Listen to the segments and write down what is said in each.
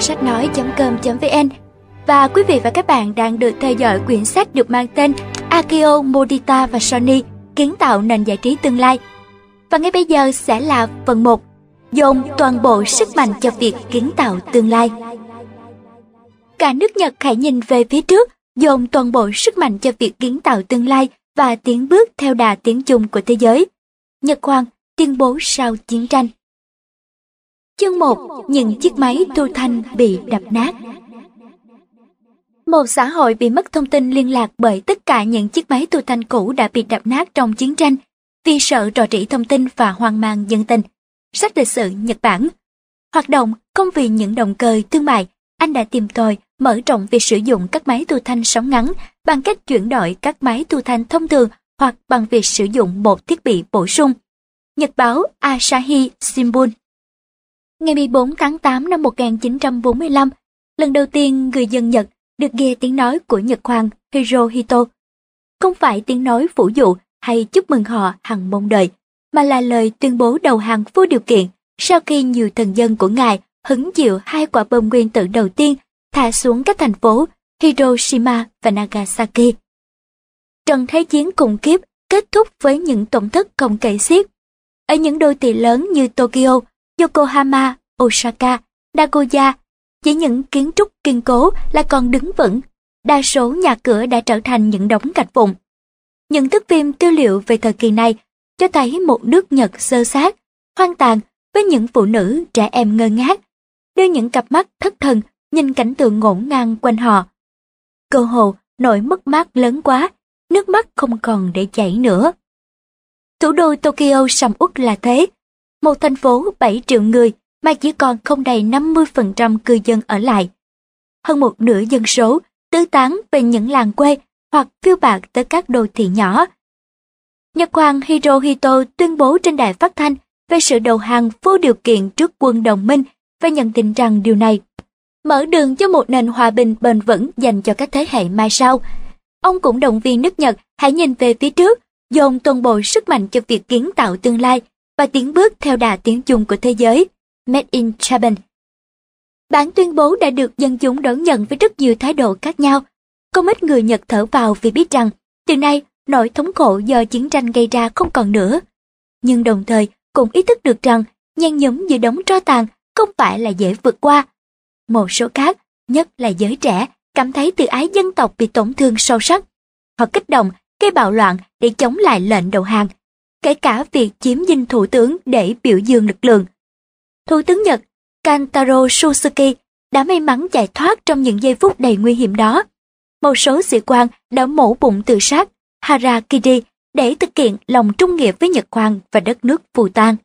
kho sách nói.com.vn và quý vị và các bạn đang được theo dõi quyển sách được mang tên Akio Modita và Sony kiến tạo nền giải trí tương lai. Và ngay bây giờ sẽ là phần 1 Dồn toàn bộ sức mạnh cho việc kiến tạo tương lai. Cả nước Nhật hãy nhìn về phía trước, dồn toàn bộ sức mạnh cho việc kiến tạo tương lai và tiến bước theo đà tiến chung của thế giới. Nhật Hoàng tuyên bố sau chiến tranh. Chương 1. Những chiếc máy thu thanh bị đập nát Một xã hội bị mất thông tin liên lạc bởi tất cả những chiếc máy thu thanh cũ đã bị đập nát trong chiến tranh vì sợ trò trĩ thông tin và hoang mang dân tình. Sách lịch sử Nhật Bản Hoạt động không vì những động cơ thương mại, anh đã tìm tòi mở rộng việc sử dụng các máy thu thanh sóng ngắn bằng cách chuyển đổi các máy thu thanh thông thường hoặc bằng việc sử dụng một thiết bị bổ sung. Nhật báo Asahi Shimbun Ngày 14 tháng 8 năm 1945, lần đầu tiên người dân Nhật được nghe tiếng nói của Nhật Hoàng Hirohito. Không phải tiếng nói phủ dụ hay chúc mừng họ hằng mong đợi, mà là lời tuyên bố đầu hàng vô điều kiện sau khi nhiều thần dân của ngài hứng chịu hai quả bom nguyên tử đầu tiên thả xuống các thành phố Hiroshima và Nagasaki. Trận Thế chiến khủng khiếp kết thúc với những tổn thất không kể xiết. Ở những đô thị lớn như Tokyo, Yokohama, Osaka, Nagoya, với những kiến trúc kiên cố là còn đứng vững, đa số nhà cửa đã trở thành những đống gạch vụn. Những thước phim tư liệu về thời kỳ này cho thấy một nước Nhật sơ sát, hoang tàn với những phụ nữ trẻ em ngơ ngác, đưa những cặp mắt thất thần nhìn cảnh tượng ngổn ngang quanh họ. Cơ hồ nỗi mất mát lớn quá, nước mắt không còn để chảy nữa. Thủ đô Tokyo sầm uất là thế, một thành phố 7 triệu người mà chỉ còn không đầy 50% cư dân ở lại. Hơn một nửa dân số tứ tán về những làng quê hoặc phiêu bạc tới các đô thị nhỏ. Nhật Hoàng Hirohito tuyên bố trên đài phát thanh về sự đầu hàng vô điều kiện trước quân đồng minh và nhận định rằng điều này mở đường cho một nền hòa bình bền vững dành cho các thế hệ mai sau. Ông cũng động viên nước Nhật hãy nhìn về phía trước, dồn toàn bộ sức mạnh cho việc kiến tạo tương lai và tiến bước theo đà tiến chung của thế giới. Made in Japan Bản tuyên bố đã được dân chúng đón nhận với rất nhiều thái độ khác nhau. Không ít người Nhật thở vào vì biết rằng, từ nay nỗi thống khổ do chiến tranh gây ra không còn nữa. Nhưng đồng thời cũng ý thức được rằng nhan nhóm giữa đống tro tàn không phải là dễ vượt qua. Một số khác, nhất là giới trẻ, cảm thấy tự ái dân tộc bị tổn thương sâu sắc. Họ kích động, gây bạo loạn để chống lại lệnh đầu hàng kể cả việc chiếm dinh thủ tướng để biểu dương lực lượng. Thủ tướng Nhật Kantaro Suzuki đã may mắn chạy thoát trong những giây phút đầy nguy hiểm đó. Một số sĩ quan đã mổ bụng tự sát Harakiri để thực hiện lòng trung nghĩa với Nhật Hoàng và đất nước phù tan.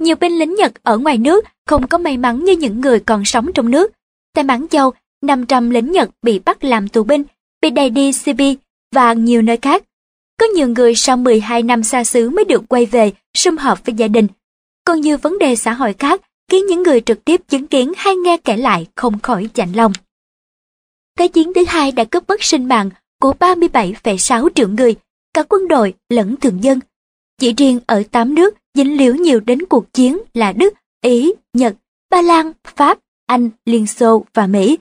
Nhiều binh lính Nhật ở ngoài nước không có may mắn như những người còn sống trong nước. Tại Mãn Châu, 500 lính Nhật bị bắt làm tù binh, bị đầy đi Sibi và nhiều nơi khác có nhiều người sau 12 năm xa xứ mới được quay về, sum họp với gia đình. Còn nhiều vấn đề xã hội khác khiến những người trực tiếp chứng kiến hay nghe kể lại không khỏi chạnh lòng. Thế chiến thứ hai đã cướp mất sinh mạng của 37,6 triệu người, cả quân đội lẫn thường dân. Chỉ riêng ở 8 nước dính líu nhiều đến cuộc chiến là Đức, Ý, Nhật, Ba Lan, Pháp, Anh, Liên Xô và Mỹ.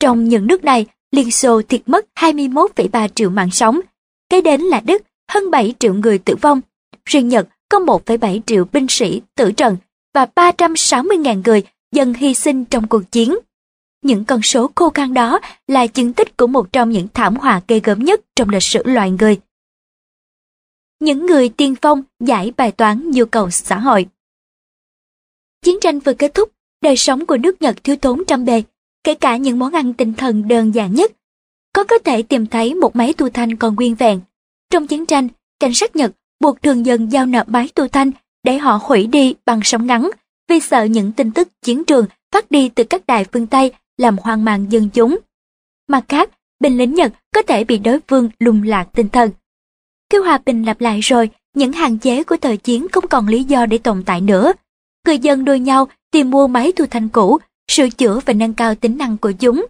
Trong những nước này, Liên Xô thiệt mất 21,3 triệu mạng sống, Kế đến là Đức, hơn 7 triệu người tử vong. Riêng Nhật có 1,7 triệu binh sĩ tử trận và 360.000 người dần hy sinh trong cuộc chiến. Những con số khô khan đó là chứng tích của một trong những thảm họa ghê gớm nhất trong lịch sử loài người. Những người tiên phong giải bài toán nhu cầu xã hội. Chiến tranh vừa kết thúc, đời sống của nước Nhật thiếu thốn trăm bề, kể cả những món ăn tinh thần đơn giản nhất có có thể tìm thấy một máy tu thanh còn nguyên vẹn. Trong chiến tranh, cảnh sát Nhật buộc thường dân giao nộp máy tu thanh để họ hủy đi bằng sóng ngắn vì sợ những tin tức chiến trường phát đi từ các đài phương Tây làm hoang mang dân chúng. Mặt khác, binh lính Nhật có thể bị đối phương lùng lạc tinh thần. Khi hòa bình lặp lại rồi, những hạn chế của thời chiến không còn lý do để tồn tại nữa. Người dân đôi nhau tìm mua máy thu thanh cũ, sửa chữa và nâng cao tính năng của chúng.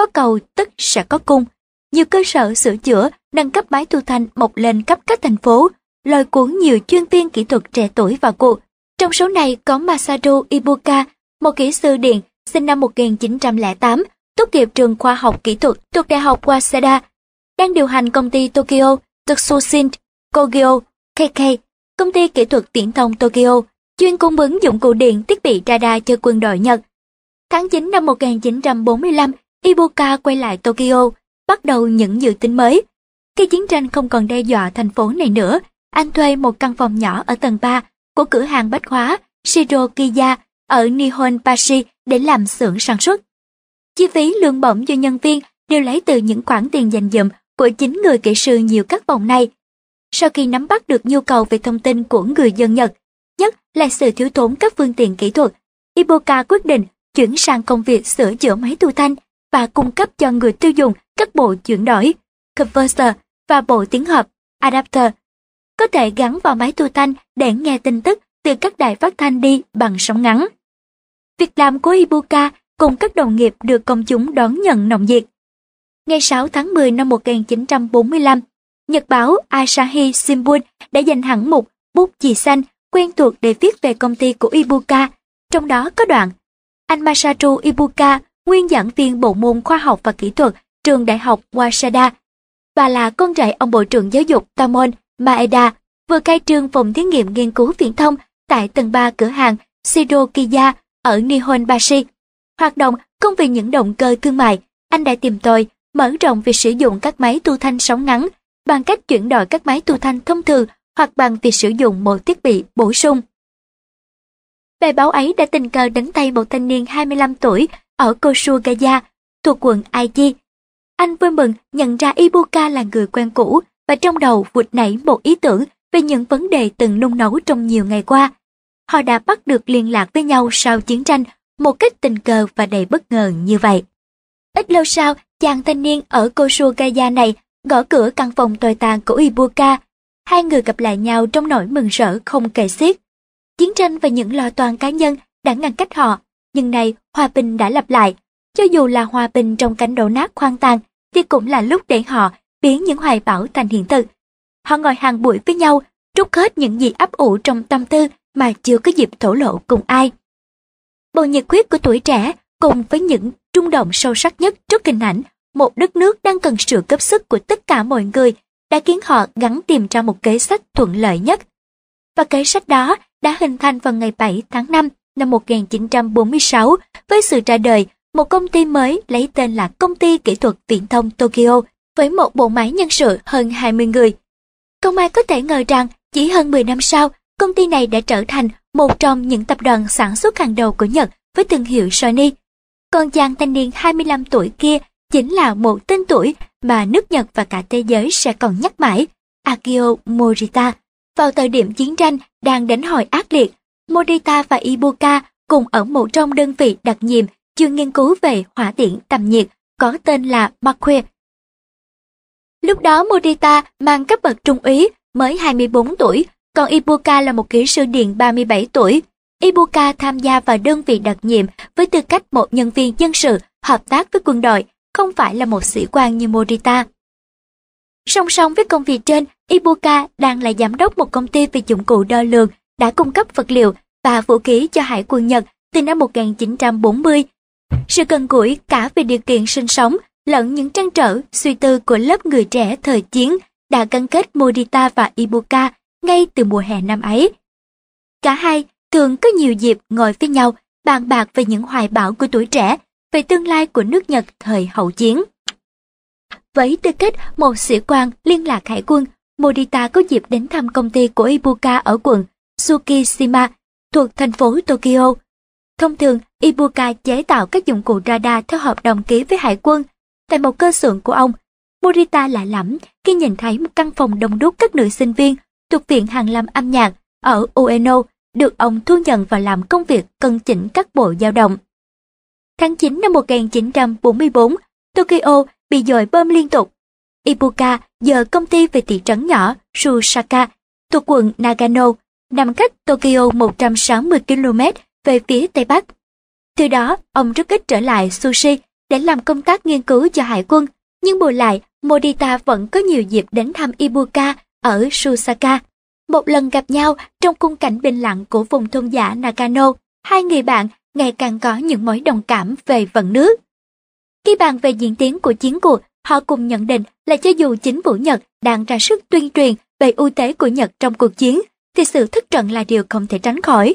Có cầu tức sẽ có cung. Nhiều cơ sở sửa chữa, nâng cấp máy thu thanh mọc lên khắp các thành phố, lôi cuốn nhiều chuyên viên kỹ thuật trẻ tuổi vào cuộc. Trong số này có Masaru Ibuka một kỹ sư điện, sinh năm 1908, tốt nghiệp trường khoa học kỹ thuật thuộc Đại học Waseda, đang điều hành công ty Tokyo Tsutshin Kogyo KK, công ty kỹ thuật viễn thông Tokyo, chuyên cung ứng dụng cụ điện thiết bị radar cho quân đội Nhật. Tháng 9 năm 1945, Ibuka quay lại Tokyo, bắt đầu những dự tính mới. Khi chiến tranh không còn đe dọa thành phố này nữa, anh thuê một căn phòng nhỏ ở tầng 3 của cửa hàng bách hóa Shiro Kiya ở Nihonbashi để làm xưởng sản xuất. Chi phí lương bổng cho nhân viên đều lấy từ những khoản tiền dành dụm của chính người kỹ sư nhiều các phòng này. Sau khi nắm bắt được nhu cầu về thông tin của người dân Nhật, nhất là sự thiếu thốn các phương tiện kỹ thuật, Iboka quyết định chuyển sang công việc sửa chữa máy thu thanh và cung cấp cho người tiêu dùng các bộ chuyển đổi, converter và bộ tiếng hợp, adapter, có thể gắn vào máy thu thanh để nghe tin tức từ các đài phát thanh đi bằng sóng ngắn. Việc làm của Ibuka cùng các đồng nghiệp được công chúng đón nhận nồng nhiệt. Ngày 6 tháng 10 năm 1945, Nhật báo Asahi Shimbun đã dành hẳn một bút chì xanh quen thuộc để viết về công ty của Ibuka, trong đó có đoạn Anh Masaru Ibuka, nguyên giảng viên bộ môn khoa học và kỹ thuật trường đại học Waseda, và là con rể ông Bộ trưởng Giáo dục Tamon Maeda, vừa khai trương phòng thí nghiệm nghiên cứu viễn thông tại tầng 3 cửa hàng Shirokiya ở Nihonbashi. Hoạt động không vì những động cơ thương mại, anh đã tìm tòi mở rộng việc sử dụng các máy tu thanh sóng ngắn bằng cách chuyển đổi các máy tu thanh thông thường hoặc bằng việc sử dụng một thiết bị bổ sung. Bài báo ấy đã tình cờ đánh tay một thanh niên 25 tuổi ở Kosugaya, thuộc quận Aichi. Anh vui mừng nhận ra Ibuka là người quen cũ và trong đầu vụt nảy một ý tưởng về những vấn đề từng nung nấu trong nhiều ngày qua. Họ đã bắt được liên lạc với nhau sau chiến tranh một cách tình cờ và đầy bất ngờ như vậy. Ít lâu sau, chàng thanh niên ở Kosugaya này gõ cửa căn phòng tồi tàn của Ibuka. Hai người gặp lại nhau trong nỗi mừng rỡ không kể xiết. Chiến tranh và những lo toan cá nhân đã ngăn cách họ, nhưng nay hòa bình đã lặp lại. Cho dù là hòa bình trong cảnh đổ nát khoan tàn, thì cũng là lúc để họ biến những hoài bão thành hiện thực. Họ ngồi hàng buổi với nhau, trút hết những gì ấp ủ trong tâm tư mà chưa có dịp thổ lộ cùng ai. Bầu nhiệt huyết của tuổi trẻ cùng với những trung động sâu sắc nhất trước hình ảnh một đất nước đang cần sự cấp sức của tất cả mọi người đã khiến họ gắn tìm ra một kế sách thuận lợi nhất. Và kế sách đó đã hình thành vào ngày 7 tháng 5 năm 1946 với sự ra đời một công ty mới lấy tên là Công ty Kỹ thuật Viễn thông Tokyo với một bộ máy nhân sự hơn 20 người. Không ai có thể ngờ rằng chỉ hơn 10 năm sau, công ty này đã trở thành một trong những tập đoàn sản xuất hàng đầu của Nhật với thương hiệu Sony. Còn chàng thanh niên 25 tuổi kia chính là một tên tuổi mà nước Nhật và cả thế giới sẽ còn nhắc mãi, Akio Morita. Vào thời điểm chiến tranh đang đánh hồi ác liệt, Morita và Ibuka cùng ở một trong đơn vị đặc nhiệm chuyên nghiên cứu về hỏa tiễn tầm nhiệt có tên là Marque. Lúc đó Morita mang cấp bậc trung úy mới 24 tuổi, còn Ibuka là một kỹ sư điện 37 tuổi. Ibuka tham gia vào đơn vị đặc nhiệm với tư cách một nhân viên dân sự hợp tác với quân đội không phải là một sĩ quan như Morita. Song song với công việc trên, Ibuka đang là giám đốc một công ty về dụng cụ đo lường đã cung cấp vật liệu và vũ khí cho hải quân Nhật từ năm 1940. Sự cần gũi cả về điều kiện sinh sống lẫn những trăn trở, suy tư của lớp người trẻ thời chiến đã gắn kết Morita và Ibuka ngay từ mùa hè năm ấy. Cả hai thường có nhiều dịp ngồi với nhau bàn bạc về những hoài bão của tuổi trẻ về tương lai của nước Nhật thời hậu chiến. Với tư cách một sĩ quan liên lạc hải quân, Morita có dịp đến thăm công ty của Ibuka ở quận Tsukishima thuộc thành phố Tokyo. Thông thường, Ibuka chế tạo các dụng cụ radar theo hợp đồng ký với hải quân. Tại một cơ xưởng của ông, Morita lạ lẫm khi nhìn thấy một căn phòng đông đúc các nữ sinh viên thuộc Viện Hàn Lâm âm nhạc ở Ueno được ông thu nhận và làm công việc cân chỉnh các bộ dao động. Tháng 9 năm 1944, Tokyo bị dội bom liên tục. Ibuka giờ công ty về thị trấn nhỏ Shusaka thuộc quận Nagano, nằm cách Tokyo 160 km về phía Tây Bắc. Từ đó, ông rất ít trở lại Sushi để làm công tác nghiên cứu cho hải quân, nhưng bù lại, Morita vẫn có nhiều dịp đến thăm Ibuka ở Susaka. Một lần gặp nhau trong khung cảnh bình lặng của vùng thôn giả Nagano, hai người bạn ngày càng có những mối đồng cảm về vận nước. Khi bàn về diễn tiến của chiến cuộc, họ cùng nhận định là cho dù chính phủ Nhật đang ra sức tuyên truyền về ưu thế của Nhật trong cuộc chiến, thì sự thất trận là điều không thể tránh khỏi.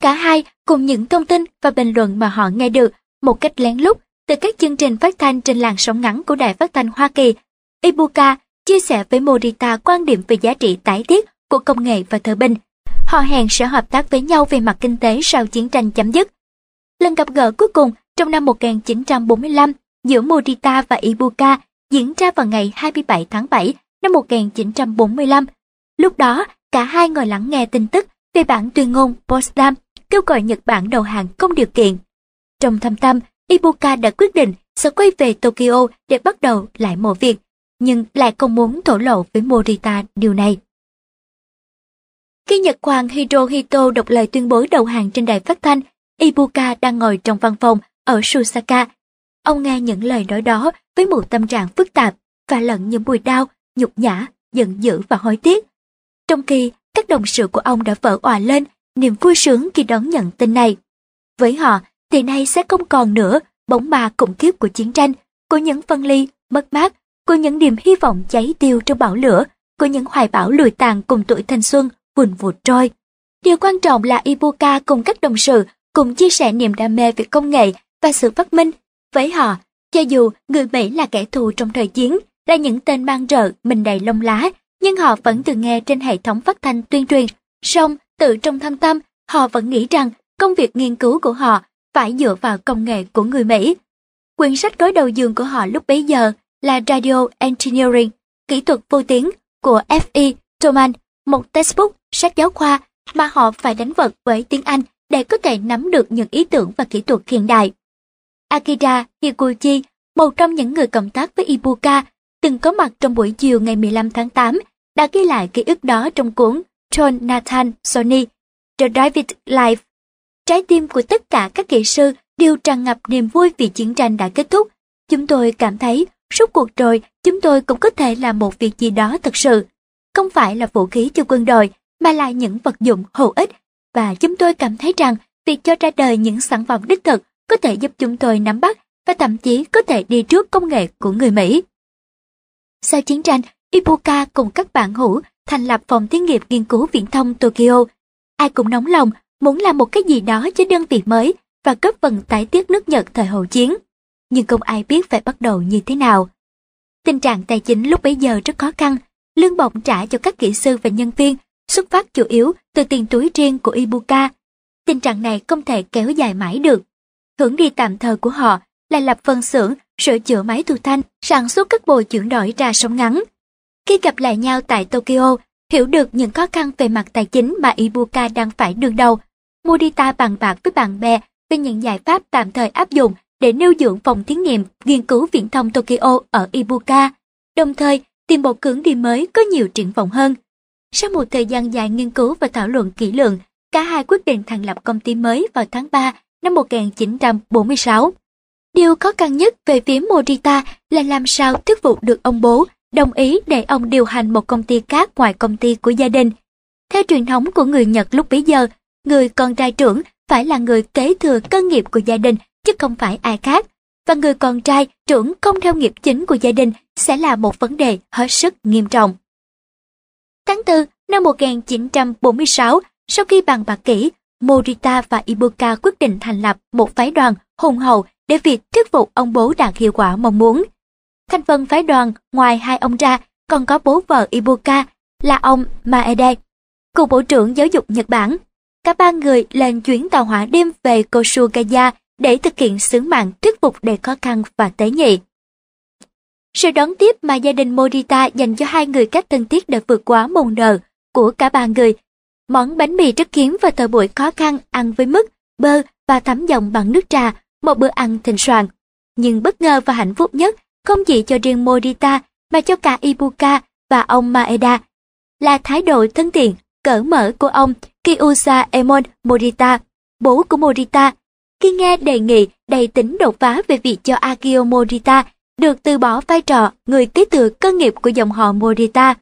Cả hai cùng những thông tin và bình luận mà họ nghe được một cách lén lút từ các chương trình phát thanh trên làn sóng ngắn của Đài Phát thanh Hoa Kỳ. Ibuka chia sẻ với Morita quan điểm về giá trị tái thiết của công nghệ và thời binh. Họ hẹn sẽ hợp tác với nhau về mặt kinh tế sau chiến tranh chấm dứt. Lần gặp gỡ cuối cùng trong năm 1945 giữa Morita và Ibuka diễn ra vào ngày 27 tháng 7 năm 1945. Lúc đó, cả hai ngồi lắng nghe tin tức về bản tuyên ngôn Potsdam kêu gọi Nhật Bản đầu hàng không điều kiện. Trong thâm tâm, Ibuka đã quyết định sẽ quay về Tokyo để bắt đầu lại mọi việc, nhưng lại không muốn thổ lộ với Morita điều này. Khi Nhật Hoàng Hirohito đọc lời tuyên bố đầu hàng trên đài phát thanh, Ibuka đang ngồi trong văn phòng ở Susaka. Ông nghe những lời nói đó với một tâm trạng phức tạp và lẫn những mùi đau, nhục nhã, giận dữ và hối tiếc. Trong khi các đồng sự của ông đã vỡ òa lên niềm vui sướng khi đón nhận tin này. Với họ, thì nay sẽ không còn nữa bóng ma khủng khiếp của chiến tranh, của những phân ly, mất mát, của những niềm hy vọng cháy tiêu trong bão lửa, của những hoài bão lùi tàn cùng tuổi thanh xuân vùn vụt trôi. Điều quan trọng là Ibuka cùng các đồng sự cùng chia sẻ niềm đam mê về công nghệ và sự phát minh. Với họ, cho dù người Mỹ là kẻ thù trong thời chiến, là những tên mang rợ, mình đầy lông lá, nhưng họ vẫn từng nghe trên hệ thống phát thanh tuyên truyền. Song, tự trong thâm tâm, họ vẫn nghĩ rằng công việc nghiên cứu của họ phải dựa vào công nghệ của người Mỹ. Quyển sách gối đầu giường của họ lúc bấy giờ là Radio Engineering, kỹ thuật vô tiếng của F.E. Thoman, một textbook, sách giáo khoa mà họ phải đánh vật với tiếng Anh để có thể nắm được những ý tưởng và kỹ thuật hiện đại. Akira Higuchi, một trong những người cộng tác với Ibuka, từng có mặt trong buổi chiều ngày 15 tháng 8, đã ghi lại ký ức đó trong cuốn John Nathan Sony, The David Life. Trái tim của tất cả các kỹ sư đều tràn ngập niềm vui vì chiến tranh đã kết thúc. Chúng tôi cảm thấy, suốt cuộc rồi, chúng tôi cũng có thể làm một việc gì đó thật sự. Không phải là vũ khí cho quân đội, mà là những vật dụng hữu ích. Và chúng tôi cảm thấy rằng việc cho ra đời những sản phẩm đích thực có thể giúp chúng tôi nắm bắt và thậm chí có thể đi trước công nghệ của người Mỹ. Sau chiến tranh, Ibuka cùng các bạn hữu thành lập phòng thí nghiệm nghiên cứu viễn thông Tokyo. Ai cũng nóng lòng muốn làm một cái gì đó cho đơn vị mới và cấp phần tái tiết nước Nhật thời hậu chiến. Nhưng không ai biết phải bắt đầu như thế nào. Tình trạng tài chính lúc bấy giờ rất khó khăn, lương bổng trả cho các kỹ sư và nhân viên xuất phát chủ yếu từ tiền túi riêng của Ibuka. Tình trạng này không thể kéo dài mãi được. Hướng đi tạm thời của họ là lập phân xưởng, sửa chữa máy thu thanh, sản xuất các bộ chuyển đổi ra sóng ngắn. Khi gặp lại nhau tại Tokyo, hiểu được những khó khăn về mặt tài chính mà Ibuka đang phải đương đầu, Morita bàn bạc với bạn bè về những giải pháp tạm thời áp dụng để nêu dưỡng phòng thí nghiệm nghiên cứu viễn thông Tokyo ở Ibuka, đồng thời tìm một hướng đi mới có nhiều triển vọng hơn. Sau một thời gian dài nghiên cứu và thảo luận kỹ lưỡng, cả hai quyết định thành lập công ty mới vào tháng 3 năm 1946. Điều khó khăn nhất về phía Morita là làm sao thuyết phục được ông bố đồng ý để ông điều hành một công ty khác ngoài công ty của gia đình. Theo truyền thống của người Nhật lúc bấy giờ, người con trai trưởng phải là người kế thừa cơ nghiệp của gia đình chứ không phải ai khác. Và người con trai trưởng không theo nghiệp chính của gia đình sẽ là một vấn đề hết sức nghiêm trọng. Tháng 4 năm 1946, sau khi bàn bạc kỹ, Morita và Ibuka quyết định thành lập một phái đoàn hùng hậu để việc thuyết phục ông bố đạt hiệu quả mong muốn. Thành phần phái đoàn ngoài hai ông ra còn có bố vợ Ibuka là ông Maeda, cựu bộ trưởng giáo dục Nhật Bản. Cả ba người lên chuyến tàu hỏa đêm về Kosugaya để thực hiện sứ mạng thuyết phục đầy khó khăn và tế nhị. Sự đón tiếp mà gia đình Morita dành cho hai người cách thân thiết đã vượt quá mong đợi của cả ba người. Món bánh mì rất hiếm vào thời buổi khó khăn ăn với mứt, bơ và thấm dòng bằng nước trà, một bữa ăn thịnh soạn. Nhưng bất ngờ và hạnh phúc nhất không chỉ cho riêng Morita mà cho cả Ibuka và ông Maeda là thái độ thân thiện, cởi mở của ông Kiyusa Emon Morita, bố của Morita. Khi nghe đề nghị đầy tính đột phá về việc cho Akio Morita được từ bỏ vai trò người kế thừa cơ nghiệp của dòng họ Morita.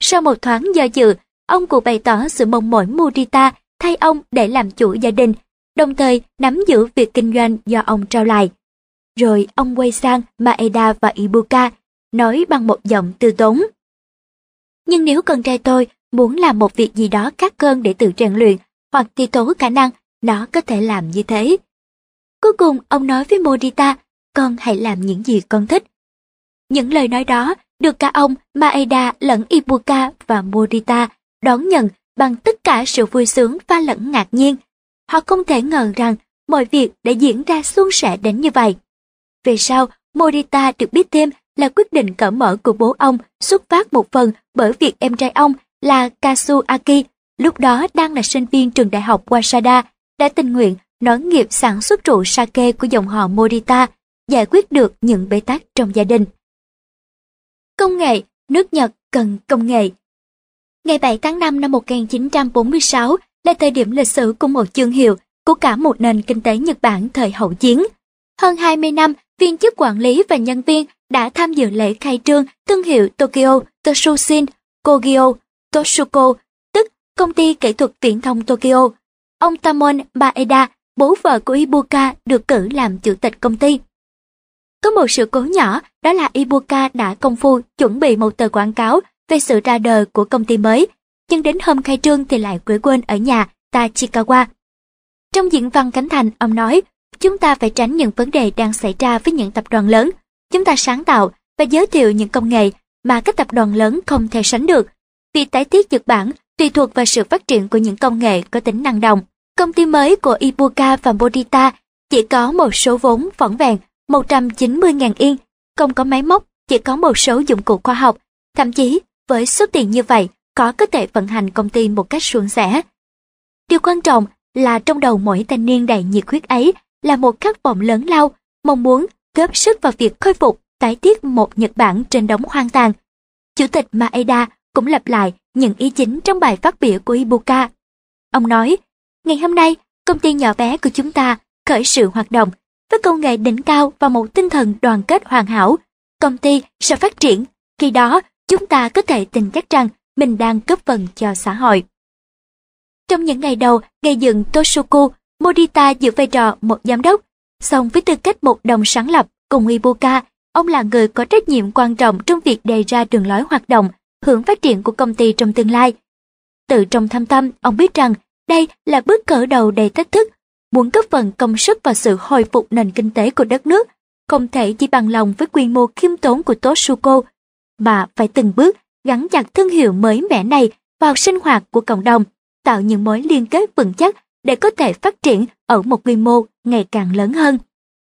Sau một thoáng do dự, ông cũng bày tỏ sự mong mỏi Morita thay ông để làm chủ gia đình đồng thời nắm giữ việc kinh doanh do ông trao lại. Rồi ông quay sang Maeda và Ibuka, nói bằng một giọng từ tốn. Nhưng nếu con trai tôi muốn làm một việc gì đó khác hơn để tự rèn luyện hoặc thi tố khả năng, nó có thể làm như thế. Cuối cùng ông nói với Morita, con hãy làm những gì con thích. Những lời nói đó được cả ông Maeda lẫn Ibuka và Morita đón nhận bằng tất cả sự vui sướng pha lẫn ngạc nhiên. Họ không thể ngờ rằng mọi việc đã diễn ra suôn sẻ đến như vậy. Về sau, Morita được biết thêm là quyết định cởi mở của bố ông xuất phát một phần bởi việc em trai ông là Kazuaki, lúc đó đang là sinh viên trường đại học Wasada, đã tình nguyện nói nghiệp sản xuất rượu sake của dòng họ Morita, giải quyết được những bế tắc trong gia đình. Công nghệ, nước Nhật cần công nghệ. Ngày 7 tháng 5 năm 1946 là thời điểm lịch sử của một chương hiệu của cả một nền kinh tế Nhật Bản thời hậu chiến. Hơn 20 năm, viên chức quản lý và nhân viên đã tham dự lễ khai trương thương hiệu Tokyo Toshushin Kogyo Toshuko, tức công ty kỹ thuật viễn thông Tokyo. Ông Tamon Baeda, bố vợ của Ibuka, được cử làm chủ tịch công ty. Có một sự cố nhỏ, đó là Ibuka đã công phu chuẩn bị một tờ quảng cáo về sự ra đời của công ty mới, nhưng đến hôm khai trương thì lại quỷ quên ở nhà Tachikawa. Trong diễn văn khánh thành, ông nói, chúng ta phải tránh những vấn đề đang xảy ra với những tập đoàn lớn. Chúng ta sáng tạo và giới thiệu những công nghệ mà các tập đoàn lớn không thể sánh được. Việc tái thiết Nhật Bản tùy thuộc vào sự phát triển của những công nghệ có tính năng động. Công ty mới của Ibuka và Bodita chỉ có một số vốn vỏn vẹn 190.000 yên, không có máy móc, chỉ có một số dụng cụ khoa học. Thậm chí, với số tiền như vậy, có có thể vận hành công ty một cách suôn sẻ. Điều quan trọng là trong đầu mỗi thanh niên đầy nhiệt huyết ấy là một khát vọng lớn lao, mong muốn góp sức vào việc khôi phục, tái thiết một Nhật Bản trên đống hoang tàn. Chủ tịch Maeda cũng lặp lại những ý chính trong bài phát biểu của Ibuka. Ông nói, ngày hôm nay, công ty nhỏ bé của chúng ta khởi sự hoạt động với công nghệ đỉnh cao và một tinh thần đoàn kết hoàn hảo. Công ty sẽ phát triển, khi đó chúng ta có thể tin chắc rằng mình đang cấp phần cho xã hội. Trong những ngày đầu gây dựng Toshoku, Morita giữ vai trò một giám đốc, song với tư cách một đồng sáng lập cùng Ibuka, ông là người có trách nhiệm quan trọng trong việc đề ra đường lối hoạt động, hướng phát triển của công ty trong tương lai. Từ trong thâm tâm, ông biết rằng đây là bước cỡ đầu đầy thách thức, muốn góp phần công sức vào sự hồi phục nền kinh tế của đất nước, không thể chỉ bằng lòng với quy mô khiêm tốn của Toshuko, mà phải từng bước gắn chặt thương hiệu mới mẻ này vào sinh hoạt của cộng đồng, tạo những mối liên kết vững chắc để có thể phát triển ở một quy mô ngày càng lớn hơn.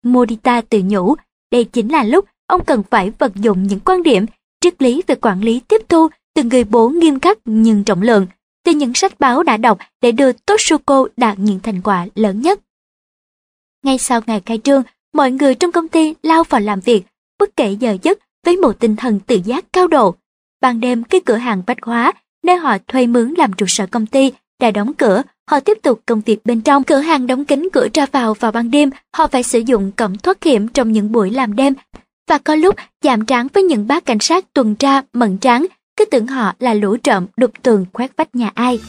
Morita tự nhủ, đây chính là lúc ông cần phải vận dụng những quan điểm, triết lý về quản lý tiếp thu từ người bố nghiêm khắc nhưng trọng lượng, từ những sách báo đã đọc để đưa Toshuko đạt những thành quả lớn nhất. Ngay sau ngày khai trương, mọi người trong công ty lao vào làm việc, bất kể giờ giấc với một tinh thần tự giác cao độ. Ban đêm cái cửa hàng bách hóa, nơi họ thuê mướn làm trụ sở công ty, đã đóng cửa, họ tiếp tục công việc bên trong. Cửa hàng đóng kín cửa ra vào vào ban đêm, họ phải sử dụng cổng thoát hiểm trong những buổi làm đêm. Và có lúc chạm trán với những bác cảnh sát tuần tra, mận tráng, cứ tưởng họ là lũ trộm đục tường khoét vách nhà ai.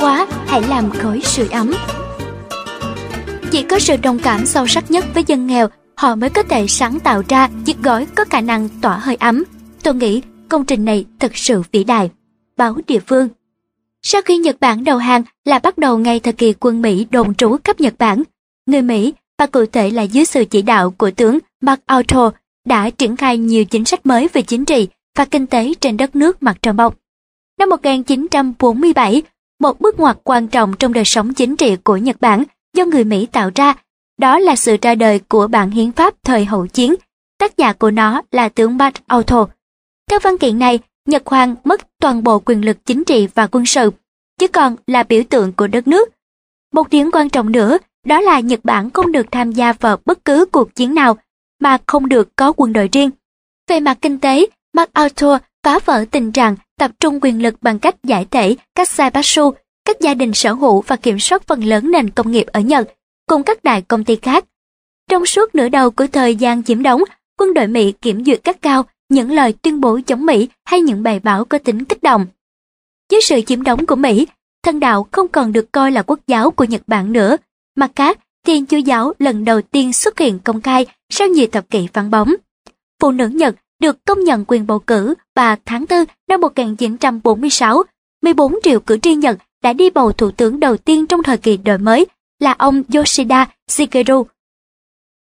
Quá, hãy làm khói sưởi ấm. Chỉ có sự đồng cảm sâu sắc nhất với dân nghèo, họ mới có thể sáng tạo ra chiếc gói có khả năng tỏa hơi ấm. Tôi nghĩ công trình này thật sự vĩ đại. Báo địa phương Sau khi Nhật Bản đầu hàng là bắt đầu ngay thời kỳ quân Mỹ đồn trú khắp Nhật Bản, người Mỹ và cụ thể là dưới sự chỉ đạo của tướng MacArthur đã triển khai nhiều chính sách mới về chính trị và kinh tế trên đất nước mặt trời mọc. Năm 1947, một bước ngoặt quan trọng trong đời sống chính trị của Nhật Bản do người Mỹ tạo ra, đó là sự ra đời của bản hiến pháp thời hậu chiến. Tác giả của nó là tướng MacArthur. Theo văn kiện này, Nhật Hoàng mất toàn bộ quyền lực chính trị và quân sự, chứ còn là biểu tượng của đất nước. Một điểm quan trọng nữa, đó là Nhật Bản không được tham gia vào bất cứ cuộc chiến nào mà không được có quân đội riêng. Về mặt kinh tế, MacArthur phá vỡ tình trạng tập trung quyền lực bằng cách giải thể các Saibatsu, các gia đình sở hữu và kiểm soát phần lớn nền công nghiệp ở Nhật, cùng các đại công ty khác. Trong suốt nửa đầu của thời gian chiếm đóng, quân đội Mỹ kiểm duyệt các cao những lời tuyên bố chống Mỹ hay những bài báo có tính kích động. Dưới sự chiếm đóng của Mỹ, thân đạo không còn được coi là quốc giáo của Nhật Bản nữa. Mặt khác, Thiên Chúa giáo lần đầu tiên xuất hiện công khai sau nhiều thập kỷ vắng bóng. Phụ nữ Nhật được công nhận quyền bầu cử và tháng 4 năm 1946, 14 triệu cử tri Nhật đã đi bầu thủ tướng đầu tiên trong thời kỳ đổi mới là ông Yoshida Shigeru.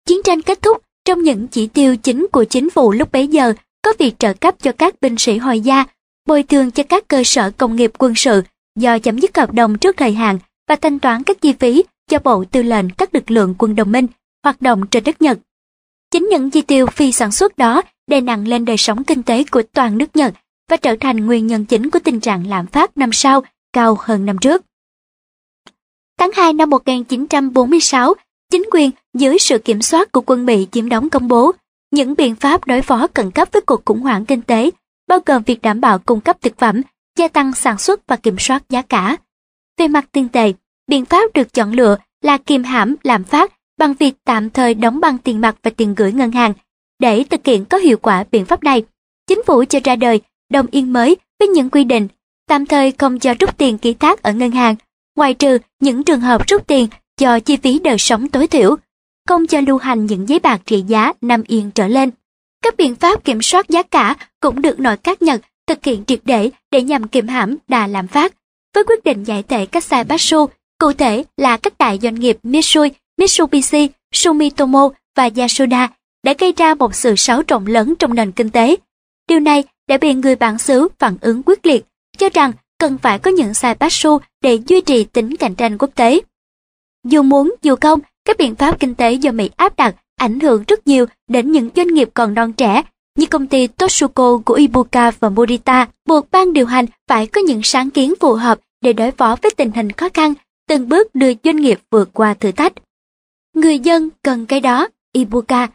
Chiến tranh kết thúc trong những chỉ tiêu chính của chính phủ lúc bấy giờ có việc trợ cấp cho các binh sĩ hồi gia, bồi thường cho các cơ sở công nghiệp quân sự do chấm dứt hợp đồng trước thời hạn và thanh toán các chi phí cho Bộ Tư lệnh các lực lượng quân đồng minh hoạt động trên đất Nhật. Chính những chi tiêu phi sản xuất đó đè nặng lên đời sống kinh tế của toàn nước Nhật và trở thành nguyên nhân chính của tình trạng lạm phát năm sau cao hơn năm trước. Tháng 2 năm 1946, chính quyền dưới sự kiểm soát của quân Mỹ chiếm đóng công bố những biện pháp đối phó khẩn cấp với cuộc khủng hoảng kinh tế, bao gồm việc đảm bảo cung cấp thực phẩm, gia tăng sản xuất và kiểm soát giá cả. Về mặt tiền tệ, biện pháp được chọn lựa là kiềm hãm lạm phát bằng việc tạm thời đóng băng tiền mặt và tiền gửi ngân hàng. Để thực hiện có hiệu quả biện pháp này, chính phủ cho ra đời đồng yên mới với những quy định tạm thời không cho rút tiền ký thác ở ngân hàng, ngoài trừ những trường hợp rút tiền cho chi phí đời sống tối thiểu, không cho lưu hành những giấy bạc trị giá 5 yên trở lên. Các biện pháp kiểm soát giá cả cũng được nội các Nhật thực hiện triệt để để nhằm kiềm hãm đà lạm phát, với quyết định giải thể các sai Batsu, cụ thể là các đại doanh nghiệp Mitsui, Mitsubishi, Sumitomo và Yasuda đã gây ra một sự xáo trộn lớn trong nền kinh tế. Điều này đã bị người bản xứ phản ứng quyết liệt, cho rằng cần phải có những sai Batsu để duy trì tính cạnh tranh quốc tế. Dù muốn dù không, các biện pháp kinh tế do Mỹ áp đặt ảnh hưởng rất nhiều đến những doanh nghiệp còn non trẻ như công ty Toshuko của Ibuka và Morita buộc ban điều hành phải có những sáng kiến phù hợp để đối phó với tình hình khó khăn, từng bước đưa doanh nghiệp vượt qua thử thách. Người dân cần cái đó, Ibuka.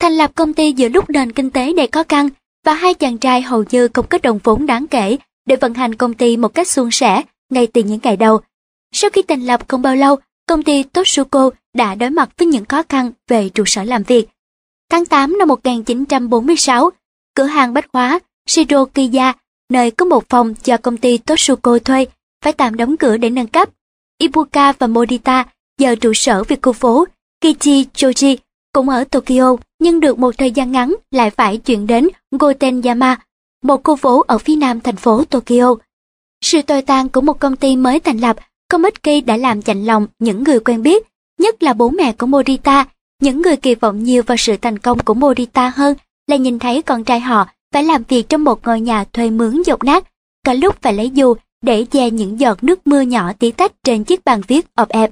Thành lập công ty giữa lúc nền kinh tế đầy khó khăn và hai chàng trai hầu như không có đồng vốn đáng kể để vận hành công ty một cách suôn sẻ ngay từ những ngày đầu. Sau khi thành lập không bao lâu, công ty Totsuko đã đối mặt với những khó khăn về trụ sở làm việc. Tháng 8 năm 1946, cửa hàng bách hóa Shirokiya, nơi có một phòng cho công ty Totsuko thuê, phải tạm đóng cửa để nâng cấp. Ibuka và Morita giờ trụ sở việc khu phố Kichijoji cũng ở Tokyo, nhưng được một thời gian ngắn lại phải chuyển đến Gotenyama, một khu phố ở phía nam thành phố Tokyo. Sự tồi tàn của một công ty mới thành lập, Komitsuki đã làm chạnh lòng những người quen biết, nhất là bố mẹ của Morita. Những người kỳ vọng nhiều vào sự thành công của Morita hơn là nhìn thấy con trai họ phải làm việc trong một ngôi nhà thuê mướn dột nát, cả lúc phải lấy dù để che những giọt nước mưa nhỏ tí tách trên chiếc bàn viết ọp ẹp.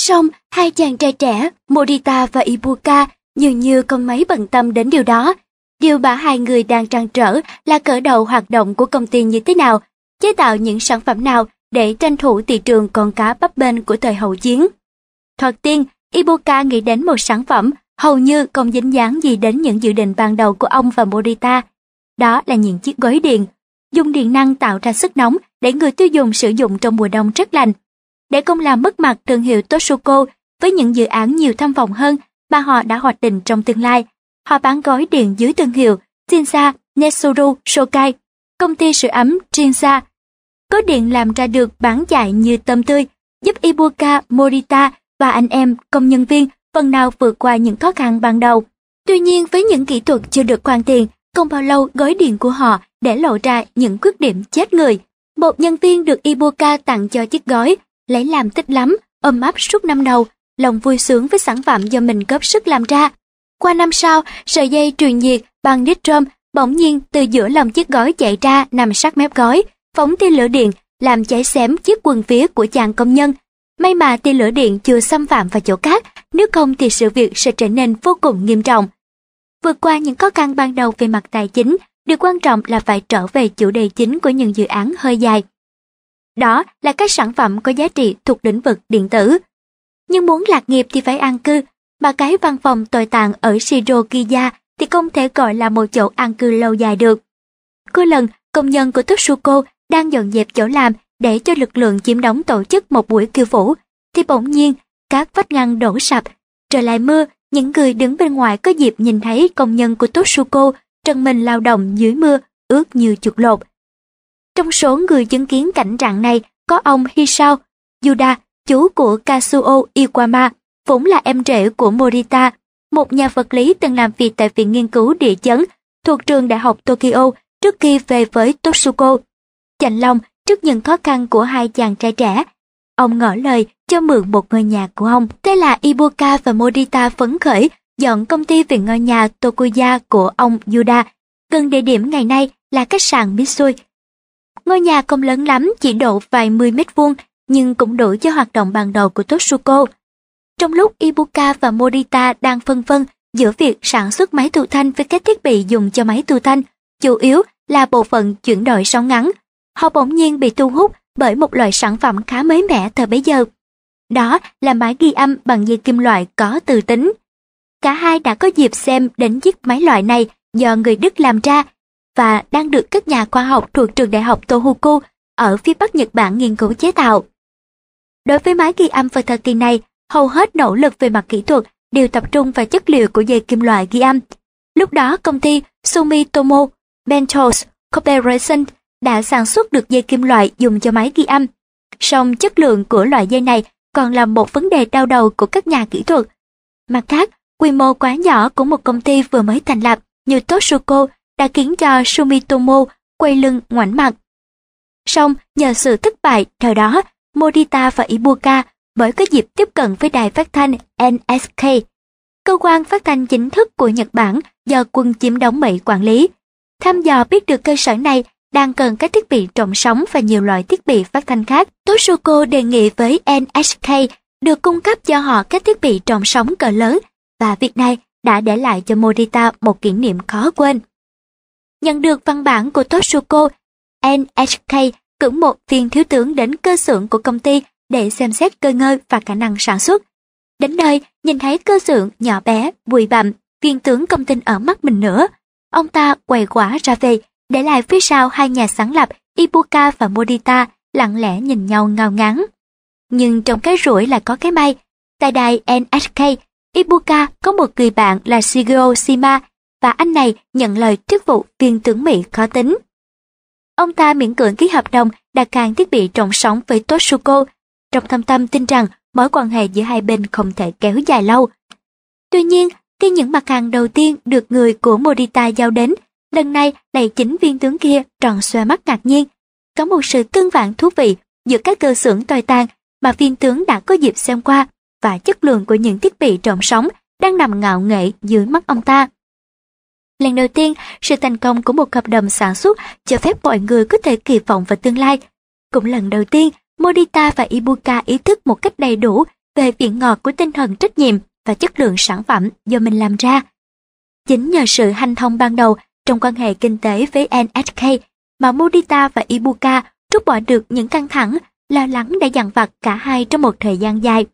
Xong, hai chàng trai trẻ, Morita và Ibuka, dường như không mấy bận tâm đến điều đó. Điều mà hai người đang trăn trở là cỡ đầu hoạt động của công ty như thế nào, chế tạo những sản phẩm nào để tranh thủ thị trường con cá bắp bên của thời hậu chiến. Thoạt tiên, Ibuka nghĩ đến một sản phẩm hầu như không dính dáng gì đến những dự định ban đầu của ông và Morita. Đó là những chiếc gối điện, dùng điện năng tạo ra sức nóng để người tiêu dùng sử dụng trong mùa đông rất lành để không làm mất mặt thương hiệu Toshuko với những dự án nhiều tham vọng hơn mà họ đã hoạch định trong tương lai, họ bán gói điện dưới thương hiệu Shinsa Nesuru Shokai, công ty sưởi ấm Shinsa. Có điện làm ra được bán chạy như tôm tươi, giúp Ibuka, Morita và anh em công nhân viên phần nào vượt qua những khó khăn ban đầu. Tuy nhiên với những kỹ thuật chưa được hoàn thiện, không bao lâu gói điện của họ để lộ ra những khuyết điểm chết người. Một nhân viên được Ibuka tặng cho chiếc gói, lấy làm thích lắm, ôm ấp suốt năm đầu, lòng vui sướng với sản phẩm do mình góp sức làm ra. Qua năm sau, sợi dây truyền nhiệt bằng nitrom bỗng nhiên từ giữa lòng chiếc gói chạy ra nằm sát mép gói, phóng tia lửa điện làm cháy xém chiếc quần phía của chàng công nhân. May mà tia lửa điện chưa xâm phạm vào chỗ khác, nếu không thì sự việc sẽ trở nên vô cùng nghiêm trọng. Vượt qua những khó khăn ban đầu về mặt tài chính, điều quan trọng là phải trở về chủ đề chính của những dự án hơi dài đó là các sản phẩm có giá trị thuộc lĩnh vực điện tử. Nhưng muốn lạc nghiệp thì phải an cư, mà cái văn phòng tồi tàn ở Shirokiya thì không thể gọi là một chỗ an cư lâu dài được. Có lần, công nhân của Totsuko đang dọn dẹp chỗ làm để cho lực lượng chiếm đóng tổ chức một buổi kiêu phủ, thì bỗng nhiên các vách ngăn đổ sập, trời lại mưa, những người đứng bên ngoài có dịp nhìn thấy công nhân của Totsuko trần mình lao động dưới mưa, ướt như chuột lột. Trong số người chứng kiến cảnh trạng này có ông Hisao Yuda, chú của Kazuo Iwama, vốn là em rể của Morita, một nhà vật lý từng làm việc tại Viện Nghiên cứu Địa chấn thuộc trường Đại học Tokyo trước khi về với Totsuko. Chạnh lòng trước những khó khăn của hai chàng trai trẻ, ông ngỏ lời cho mượn một ngôi nhà của ông. Thế là Ibuka và Morita phấn khởi dọn công ty về ngôi nhà Tokuya của ông Yuda. Gần địa điểm ngày nay là khách sạn Mitsui. Ngôi nhà không lớn lắm, chỉ độ vài mươi mét vuông, nhưng cũng đủ cho hoạt động ban đầu của Totsuko. Trong lúc Ibuka và Morita đang phân vân giữa việc sản xuất máy thu thanh với các thiết bị dùng cho máy thu thanh, chủ yếu là bộ phận chuyển đổi sóng ngắn, họ bỗng nhiên bị thu hút bởi một loại sản phẩm khá mới mẻ thời bấy giờ. Đó là máy ghi âm bằng dây kim loại có từ tính. Cả hai đã có dịp xem đến chiếc máy loại này do người Đức làm ra và đang được các nhà khoa học thuộc trường đại học Tohoku ở phía Bắc Nhật Bản nghiên cứu chế tạo. Đối với máy ghi âm vào thời kỳ này, hầu hết nỗ lực về mặt kỹ thuật đều tập trung vào chất liệu của dây kim loại ghi âm. Lúc đó công ty Sumitomo Bentos Corporation đã sản xuất được dây kim loại dùng cho máy ghi âm. Song chất lượng của loại dây này còn là một vấn đề đau đầu của các nhà kỹ thuật. Mặt khác, quy mô quá nhỏ của một công ty vừa mới thành lập như Totsuko đã khiến cho Sumitomo quay lưng ngoảnh mặt. Song nhờ sự thất bại thời đó, Morita và Ibuka mới có dịp tiếp cận với đài phát thanh NSK, cơ quan phát thanh chính thức của Nhật Bản do quân chiếm đóng Mỹ quản lý. Thăm dò biết được cơ sở này đang cần các thiết bị trộn sóng và nhiều loại thiết bị phát thanh khác. Toshoko đề nghị với NSK được cung cấp cho họ các thiết bị trộn sóng cỡ lớn và việc này đã để lại cho Morita một kỷ niệm khó quên. Nhận được văn bản của Toshiko, NHK cử một viên thiếu tướng đến cơ xưởng của công ty để xem xét cơ ngơi và khả năng sản xuất. Đến nơi, nhìn thấy cơ xưởng nhỏ bé, bụi bặm, viên tướng công tin ở mắt mình nữa. Ông ta quầy quả ra về, để lại phía sau hai nhà sáng lập Ibuka và Modita lặng lẽ nhìn nhau ngao ngán. Nhưng trong cái rủi là có cái may. Tại đài NHK, Ibuka có một người bạn là Shigeo Shima và anh này nhận lời chức vụ viên tướng Mỹ khó tính. Ông ta miễn cưỡng ký hợp đồng đặt hàng thiết bị trồng sóng với Toshuko, trong thâm tâm tin rằng mối quan hệ giữa hai bên không thể kéo dài lâu. Tuy nhiên, khi những mặt hàng đầu tiên được người của Morita giao đến lần này lại chính viên tướng kia tròn xoe mắt ngạc nhiên. Có một sự tương phản thú vị giữa các cơ xưởng tồi tàn mà viên tướng đã có dịp xem qua và chất lượng của những thiết bị trộm sóng đang nằm ngạo nghệ dưới mắt ông ta. Lần đầu tiên, sự thành công của một hợp đồng sản xuất cho phép mọi người có thể kỳ vọng vào tương lai. Cũng lần đầu tiên, Modita và Ibuka ý thức một cách đầy đủ về vị ngọt của tinh thần trách nhiệm và chất lượng sản phẩm do mình làm ra. Chính nhờ sự hanh thông ban đầu trong quan hệ kinh tế với NHK mà Morita và Ibuka trút bỏ được những căng thẳng, lo lắng đã dằn vặt cả hai trong một thời gian dài.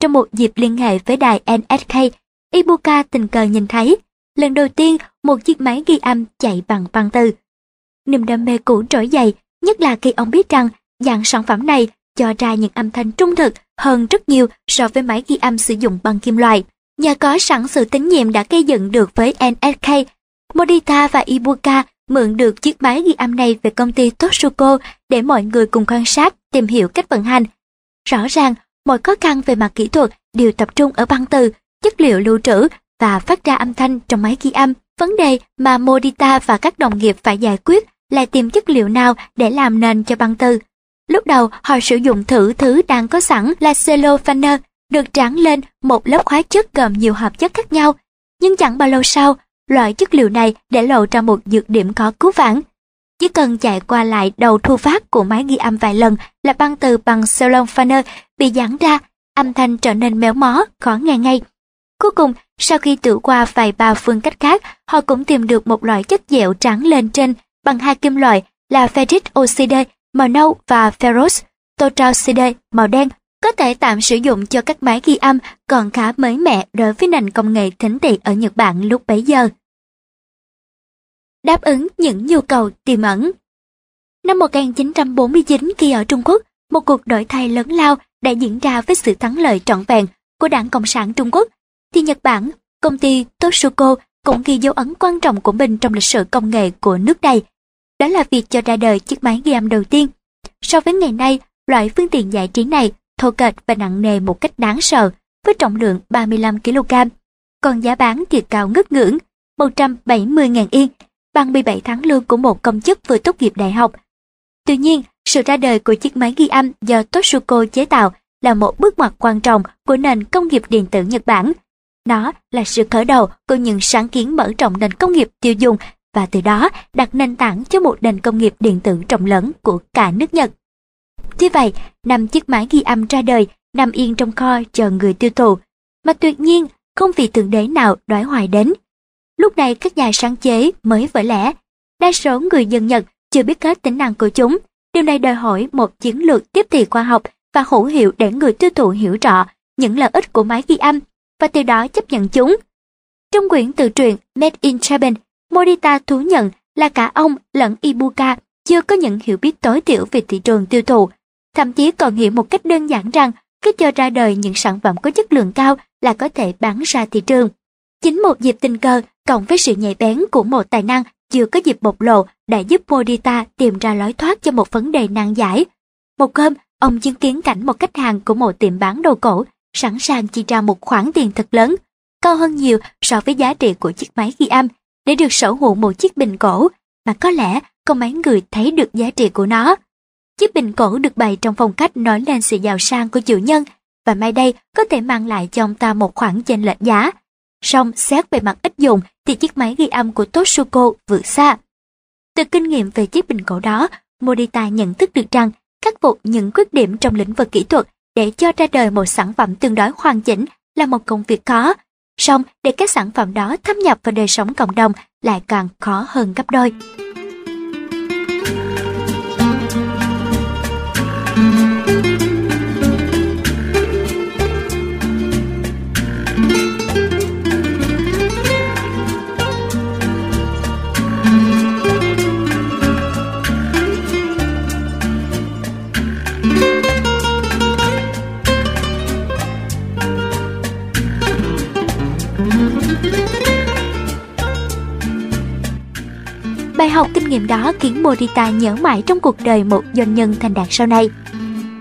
Trong một dịp liên hệ với đài NHK, Ibuka tình cờ nhìn thấy, lần đầu tiên một chiếc máy ghi âm chạy bằng băng từ. Niềm đam mê cũ trỗi dậy, nhất là khi ông biết rằng dạng sản phẩm này cho ra những âm thanh trung thực hơn rất nhiều so với máy ghi âm sử dụng bằng kim loại. Nhờ có sẵn sự tín nhiệm đã gây dựng được với NSK Morita và Ibuka mượn được chiếc máy ghi âm này về công ty Toshuko để mọi người cùng quan sát, tìm hiểu cách vận hành. Rõ ràng, mọi khó khăn về mặt kỹ thuật đều tập trung ở băng từ, chất liệu lưu trữ và phát ra âm thanh trong máy ghi âm. Vấn đề mà Modita và các đồng nghiệp phải giải quyết là tìm chất liệu nào để làm nền cho băng từ. Lúc đầu, họ sử dụng thử thứ đang có sẵn là cellophane, được tráng lên một lớp hóa chất gồm nhiều hợp chất khác nhau. Nhưng chẳng bao lâu sau, Loại chất liệu này để lộ ra một nhược điểm khó cứu vãn. Chỉ cần chạy qua lại đầu thu phát của máy ghi âm vài lần là băng từ bằng cellophane bị giãn ra, âm thanh trở nên méo mó, khó nghe ngay. Cuối cùng, sau khi tự qua vài ba phương cách khác, họ cũng tìm được một loại chất dẻo trắng lên trên bằng hai kim loại là ferric oxide màu nâu và Ferros Total màu đen có thể tạm sử dụng cho các máy ghi âm còn khá mới mẻ đối với nền công nghệ thính thị ở Nhật Bản lúc bấy giờ. Đáp ứng những nhu cầu tiềm ẩn Năm 1949 khi ở Trung Quốc, một cuộc đổi thay lớn lao đã diễn ra với sự thắng lợi trọn vẹn của Đảng Cộng sản Trung Quốc, thì Nhật Bản, công ty Toshuko cũng ghi dấu ấn quan trọng của mình trong lịch sử công nghệ của nước này. Đó là việc cho ra đời chiếc máy ghi âm đầu tiên. So với ngày nay, loại phương tiện giải trí này thô kệch và nặng nề một cách đáng sợ với trọng lượng 35 kg. Còn giá bán thì cao ngất ngưỡng 170.000 yên, bằng 17 tháng lương của một công chức vừa tốt nghiệp đại học. Tuy nhiên, sự ra đời của chiếc máy ghi âm do Toshuko chế tạo là một bước ngoặt quan trọng của nền công nghiệp điện tử Nhật Bản. Nó là sự khởi đầu của những sáng kiến mở rộng nền công nghiệp tiêu dùng và từ đó đặt nền tảng cho một nền công nghiệp điện tử rộng lớn của cả nước Nhật. Tuy vậy, năm chiếc máy ghi âm ra đời nằm yên trong kho chờ người tiêu thụ, mà tuyệt nhiên không vì thượng đế nào đói hoài đến. Lúc này các nhà sáng chế mới vỡ lẽ. Đa số người dân Nhật chưa biết hết tính năng của chúng. Điều này đòi hỏi một chiến lược tiếp thị khoa học và hữu hiệu để người tiêu thụ hiểu rõ những lợi ích của máy ghi âm và từ đó chấp nhận chúng. Trong quyển tự truyện Made in Japan, Morita thú nhận là cả ông lẫn Ibuka chưa có những hiểu biết tối thiểu về thị trường tiêu thụ, thậm chí còn hiểu một cách đơn giản rằng cứ cho ra đời những sản phẩm có chất lượng cao là có thể bán ra thị trường. Chính một dịp tình cờ cộng với sự nhạy bén của một tài năng chưa có dịp bộc lộ đã giúp Morita tìm ra lối thoát cho một vấn đề nan giải. Một hôm, ông chứng kiến cảnh một khách hàng của một tiệm bán đồ cổ sẵn sàng chi ra một khoản tiền thật lớn, cao hơn nhiều so với giá trị của chiếc máy ghi âm, để được sở hữu một chiếc bình cổ, mà có lẽ không mấy người thấy được giá trị của nó. Chiếc bình cổ được bày trong phong cách nói lên sự giàu sang của chủ nhân, và mai đây có thể mang lại cho ông ta một khoản chênh lệch giá. Song xét về mặt ít dùng thì chiếc máy ghi âm của Toshuko vượt xa. Từ kinh nghiệm về chiếc bình cổ đó, Morita nhận thức được rằng khắc phục những khuyết điểm trong lĩnh vực kỹ thuật để cho ra đời một sản phẩm tương đối hoàn chỉnh là một công việc khó. Song, để các sản phẩm đó thâm nhập vào đời sống cộng đồng lại càng khó hơn gấp đôi. Morita nhớ mãi trong cuộc đời một doanh nhân thành đạt sau này.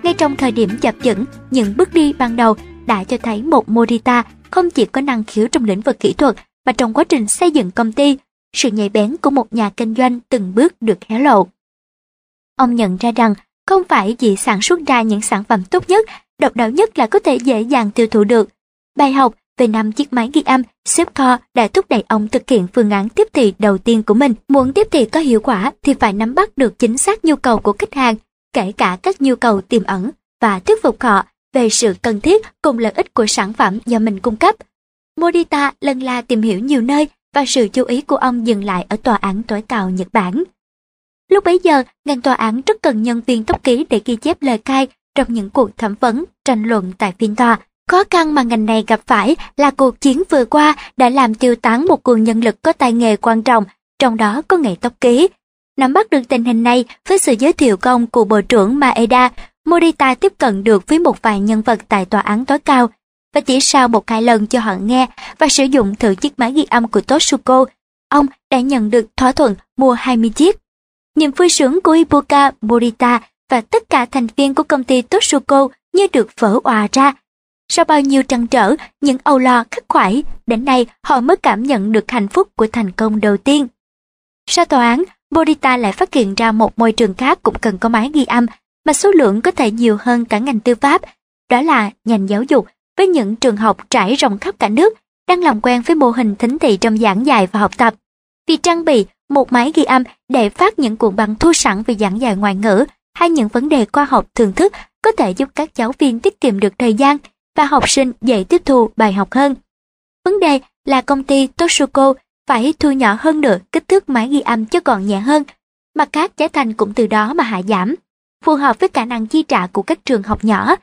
Ngay trong thời điểm chập chững, những bước đi ban đầu đã cho thấy một Morita không chỉ có năng khiếu trong lĩnh vực kỹ thuật mà trong quá trình xây dựng công ty, sự nhạy bén của một nhà kinh doanh từng bước được hé lộ. Ông nhận ra rằng không phải chỉ sản xuất ra những sản phẩm tốt nhất, độc đáo nhất là có thể dễ dàng tiêu thụ được. Bài học về năm chiếc máy ghi âm, Shepcore đã thúc đẩy ông thực hiện phương án tiếp thị đầu tiên của mình. Muốn tiếp thị có hiệu quả thì phải nắm bắt được chính xác nhu cầu của khách hàng, kể cả các nhu cầu tiềm ẩn và thuyết phục họ về sự cần thiết cùng lợi ích của sản phẩm do mình cung cấp. Morita lần la tìm hiểu nhiều nơi và sự chú ý của ông dừng lại ở tòa án tối cao Nhật Bản. Lúc bấy giờ, ngành tòa án rất cần nhân viên tốc ký để ghi chép lời khai trong những cuộc thẩm vấn, tranh luận tại phiên tòa. Khó khăn mà ngành này gặp phải là cuộc chiến vừa qua đã làm tiêu tán một nguồn nhân lực có tay nghề quan trọng, trong đó có nghề tóc ký. Nắm bắt được tình hình này với sự giới thiệu công của Bộ trưởng Maeda, Morita tiếp cận được với một vài nhân vật tại tòa án tối cao. Và chỉ sau một hai lần cho họ nghe và sử dụng thử chiếc máy ghi âm của Toshuko, ông đã nhận được thỏa thuận mua 20 chiếc. Niềm vui sướng của Ibuka, Morita và tất cả thành viên của công ty Toshuko như được vỡ òa ra sau bao nhiêu trăn trở, những âu lo khắc khoải, đến nay họ mới cảm nhận được hạnh phúc của thành công đầu tiên. Sau tòa án, Morita lại phát hiện ra một môi trường khác cũng cần có máy ghi âm, mà số lượng có thể nhiều hơn cả ngành tư pháp. Đó là ngành giáo dục, với những trường học trải rộng khắp cả nước, đang làm quen với mô hình thính thị trong giảng dạy và học tập. Vì trang bị một máy ghi âm để phát những cuộn băng thu sẵn về giảng dạy ngoại ngữ hay những vấn đề khoa học thường thức có thể giúp các giáo viên tiết kiệm được thời gian và học sinh dễ tiếp thu bài học hơn. Vấn đề là công ty Toshuko phải thu nhỏ hơn nữa kích thước máy ghi âm cho còn nhẹ hơn, mặt khác giá thành cũng từ đó mà hạ giảm. phù hợp với khả năng chi trả của các trường học nhỏ.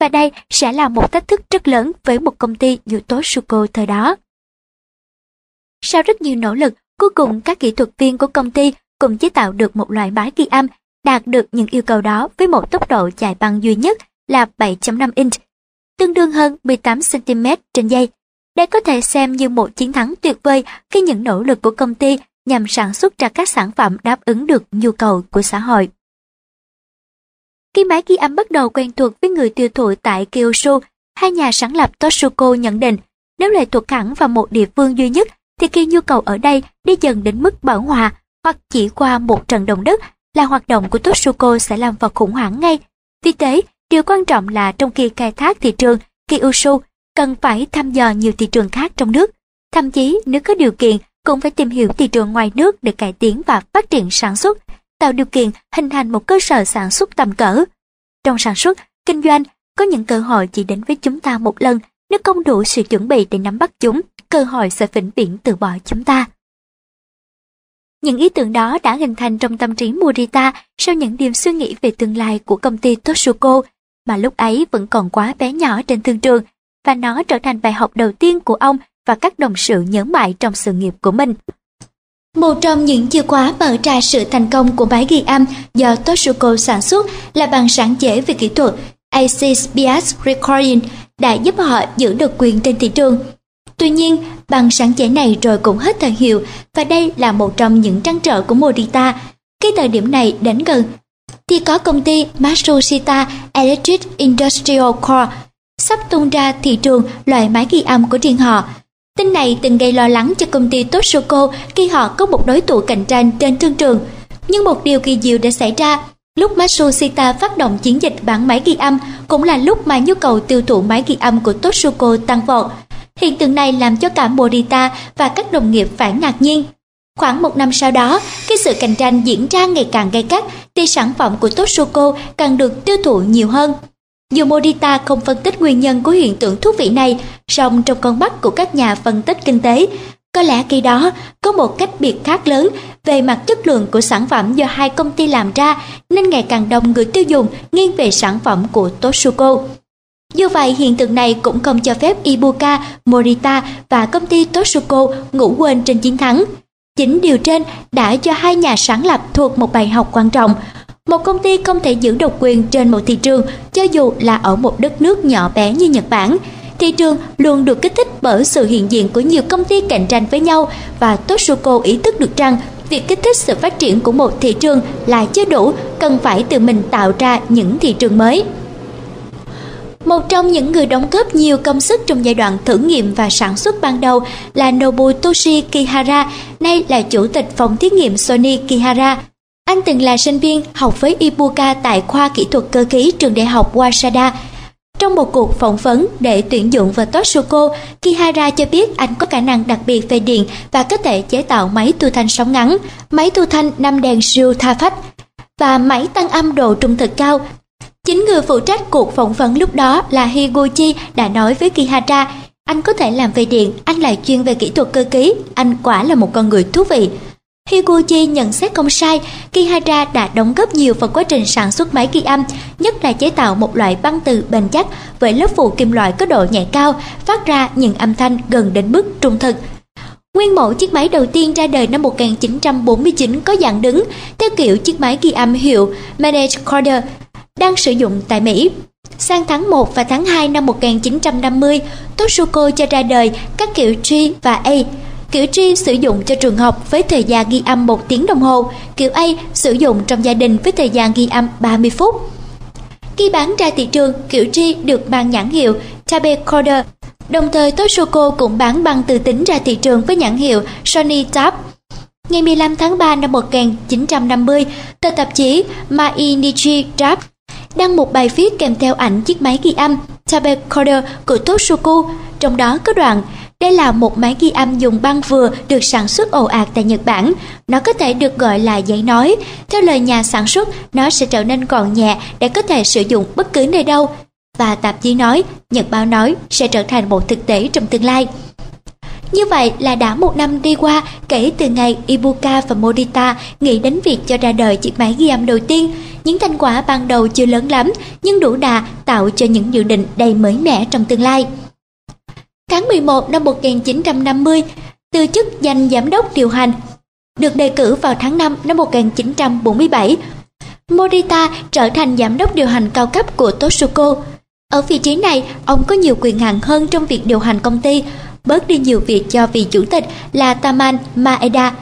Và đây sẽ là một thách thức rất lớn với một công ty như Toshuko thời đó. Sau rất nhiều nỗ lực, cuối cùng các kỹ thuật viên của công ty cùng chế tạo được một loại máy ghi âm đạt được những yêu cầu đó với một tốc độ chạy băng duy nhất là 7.5 inch, tương đương hơn 18 cm trên giây. Đây có thể xem như một chiến thắng tuyệt vời khi những nỗ lực của công ty nhằm sản xuất ra các sản phẩm đáp ứng được nhu cầu của xã hội. Khi máy ghi âm bắt đầu quen thuộc với người tiêu thụ tại Kyushu, hai nhà sáng lập Toshuko nhận định nếu lệ thuộc hẳn vào một địa phương duy nhất thì khi nhu cầu ở đây đi dần đến mức bão hòa hoặc chỉ qua một trận động đất là hoạt động của Toshuko sẽ làm vào khủng hoảng ngay. Vì thế, điều quan trọng là trong khi khai thác thị trường, Kyushu cần phải thăm dò nhiều thị trường khác trong nước. Thậm chí nếu có điều kiện cũng phải tìm hiểu thị trường ngoài nước để cải tiến và phát triển sản xuất, tạo điều kiện hình thành một cơ sở sản xuất tầm cỡ. Trong sản xuất, kinh doanh, có những cơ hội chỉ đến với chúng ta một lần, nếu không đủ sự chuẩn bị để nắm bắt chúng, cơ hội sẽ vĩnh viễn từ bỏ chúng ta. Những ý tưởng đó đã hình thành trong tâm trí Morita sau những điểm suy nghĩ về tương lai của công ty Toshuko, mà lúc ấy vẫn còn quá bé nhỏ trên thương trường, và nó trở thành bài học đầu tiên của ông và các đồng sự nhớ mãi trong sự nghiệp của mình. Một trong những chìa khóa mở ra sự thành công của máy ghi âm do Toshuko sản xuất là bằng sáng chế về kỹ thuật Aces Bias Recording đã giúp họ giữ được quyền trên thị trường. Tuy nhiên, bằng sáng chế này rồi cũng hết thời hiệu và đây là một trong những trăn trở của Morita. Khi thời điểm này đến gần, thì có công ty Matsushita Electric Industrial Corp sắp tung ra thị trường loại máy ghi âm của riêng họ. Tin này từng gây lo lắng cho công ty Toshoco khi họ có một đối thủ cạnh tranh trên thương trường. Nhưng một điều kỳ diệu đã xảy ra. Lúc Matsushita phát động chiến dịch bản máy ghi âm cũng là lúc mà nhu cầu tiêu thụ máy ghi âm của Toshoco tăng vọt. Hiện tượng này làm cho cả Morita và các đồng nghiệp phải ngạc nhiên. Khoảng một năm sau đó, khi sự cạnh tranh diễn ra ngày càng gay gắt, thì sản phẩm của Toshoco càng được tiêu thụ nhiều hơn. Dù Morita không phân tích nguyên nhân của hiện tượng thú vị này, song trong con mắt của các nhà phân tích kinh tế, có lẽ khi đó có một cách biệt khác lớn về mặt chất lượng của sản phẩm do hai công ty làm ra nên ngày càng đông người tiêu dùng nghiêng về sản phẩm của Toshuko. Dù vậy, hiện tượng này cũng không cho phép Ibuka, Morita và công ty Toshuko ngủ quên trên chiến thắng. Chính điều trên đã cho hai nhà sáng lập thuộc một bài học quan trọng. Một công ty không thể giữ độc quyền trên một thị trường cho dù là ở một đất nước nhỏ bé như Nhật Bản. Thị trường luôn được kích thích bởi sự hiện diện của nhiều công ty cạnh tranh với nhau và toshiko ý thức được rằng việc kích thích sự phát triển của một thị trường là chưa đủ, cần phải tự mình tạo ra những thị trường mới. Một trong những người đóng góp nhiều công sức trong giai đoạn thử nghiệm và sản xuất ban đầu là Nobutoshi Kihara, nay là chủ tịch phòng thí nghiệm Sony Kihara. Anh từng là sinh viên học với Ibuka tại khoa kỹ thuật cơ khí trường đại học Waseda. Trong một cuộc phỏng vấn để tuyển dụng vào Toshoko, Kihara cho biết anh có khả năng đặc biệt về điện và có thể chế tạo máy thu thanh sóng ngắn, máy thu thanh 5 đèn siêu tha phách và máy tăng âm độ trung thực cao Chính người phụ trách cuộc phỏng vấn lúc đó là Higuchi đã nói với Kihara, anh có thể làm về điện, anh lại chuyên về kỹ thuật cơ khí, anh quả là một con người thú vị. Higuchi nhận xét không sai, Kihara đã đóng góp nhiều vào quá trình sản xuất máy ghi âm, nhất là chế tạo một loại băng từ bền chắc với lớp phủ kim loại có độ nhạy cao, phát ra những âm thanh gần đến mức trung thực. Nguyên mẫu chiếc máy đầu tiên ra đời năm 1949 có dạng đứng, theo kiểu chiếc máy ghi âm hiệu Manage Recorder đang sử dụng tại Mỹ. Sang tháng 1 và tháng 2 năm 1950, Toshuko cho ra đời các kiểu G và A. Kiểu G sử dụng cho trường học với thời gian ghi âm 1 tiếng đồng hồ, kiểu A sử dụng trong gia đình với thời gian ghi âm 30 phút. Khi bán ra thị trường, kiểu G được mang nhãn hiệu Tape Recorder. Đồng thời Toshuko cũng bán băng từ tính ra thị trường với nhãn hiệu Sony Tab. Ngày 15 tháng 3 năm 1950, tờ tạp chí Mainichi Tab đăng một bài viết kèm theo ảnh chiếc máy ghi âm tape recorder của Toshoku, trong đó có đoạn đây là một máy ghi âm dùng băng vừa được sản xuất ồ ạt tại Nhật Bản. Nó có thể được gọi là giấy nói. Theo lời nhà sản xuất, nó sẽ trở nên còn nhẹ để có thể sử dụng bất cứ nơi đâu. Và tạp chí nói, Nhật Báo nói sẽ trở thành một thực tế trong tương lai. Như vậy là đã một năm đi qua kể từ ngày Ibuka và Morita nghĩ đến việc cho ra đời chiếc máy ghi âm đầu tiên. Những thành quả ban đầu chưa lớn lắm nhưng đủ đà tạo cho những dự định đầy mới mẻ trong tương lai. Tháng 11 năm 1950, từ chức danh giám đốc điều hành, được đề cử vào tháng 5 năm 1947. Morita trở thành giám đốc điều hành cao cấp của Toshuko. Ở vị trí này, ông có nhiều quyền hạn hơn trong việc điều hành công ty, bớt đi nhiều việc cho vị chủ tịch là Taman Maeda.